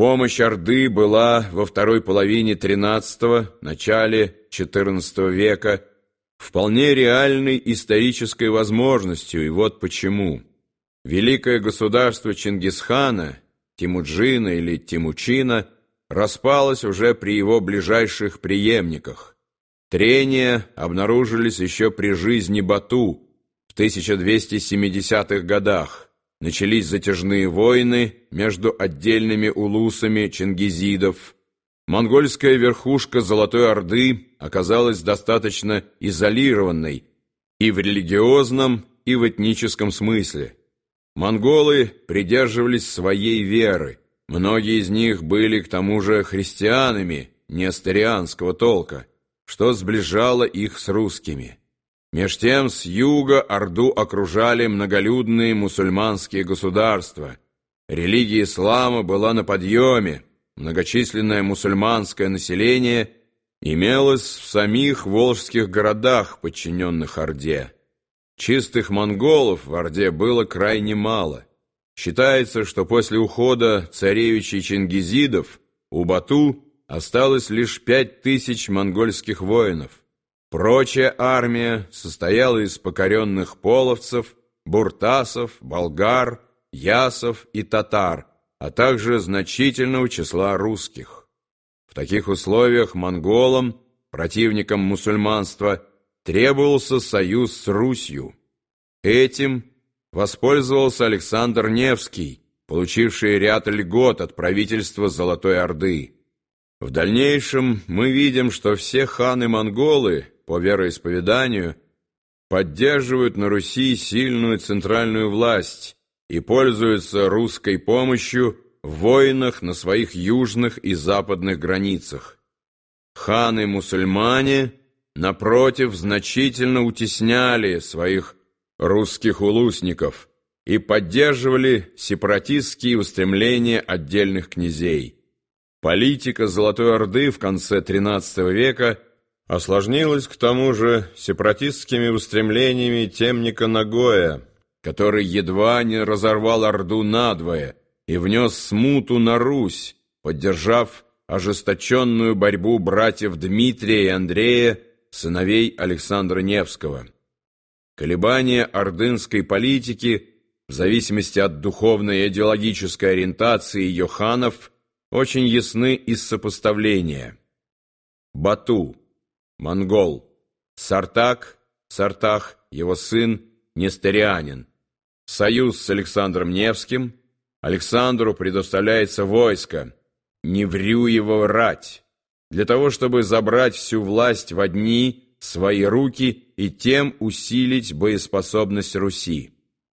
Помощь Орды была во второй половине XIII, начале XIV века вполне реальной исторической возможностью, и вот почему. Великое государство Чингисхана, Тимуджина или Тимучина, распалось уже при его ближайших преемниках. Трения обнаружились еще при жизни Бату в 1270-х годах начались затяжные войны между отдельными улусами чингизидов. Монгольская верхушка Золотой Орды оказалась достаточно изолированной и в религиозном, и в этническом смысле. Монголы придерживались своей веры. Многие из них были к тому же христианами несторианского толка, что сближало их с русскими. Меж тем с юга Орду окружали многолюдные мусульманские государства. Религия ислама была на подъеме, многочисленное мусульманское население имелось в самих волжских городах, подчиненных Орде. Чистых монголов в Орде было крайне мало. Считается, что после ухода царевичей чингизидов у Бату осталось лишь пять тысяч монгольских воинов. Прочая армия состояла из покоренных половцев, буртасов, болгар, ясов и татар, а также значительного числа русских. В таких условиях монголам, противникам мусульманства, требовался союз с Русью. Этим воспользовался Александр Невский, получивший ряд льгот от правительства Золотой Орды. В дальнейшем мы видим, что все ханы-монголы по вероисповеданию поддерживают на Руси сильную центральную власть и пользуются русской помощью в войнах на своих южных и западных границах. Ханы-мусульмане, напротив, значительно утесняли своих русских улусников и поддерживали сепаратистские устремления отдельных князей. Политика Золотой Орды в конце XIII века – осложнилось к тому же сепаратистскими устремлениями темника Нагоя, который едва не разорвал Орду надвое и внес смуту на Русь, поддержав ожесточенную борьбу братьев Дмитрия и Андрея, сыновей Александра Невского. Колебания ордынской политики в зависимости от духовной и идеологической ориентации ее очень ясны из сопоставления. Бату монгол. Сартак, Сартах, его сын, нестерианин. Союз с Александром Невским. Александру предоставляется войско, Неврюева рать, для того, чтобы забрать всю власть в одни свои руки и тем усилить боеспособность Руси.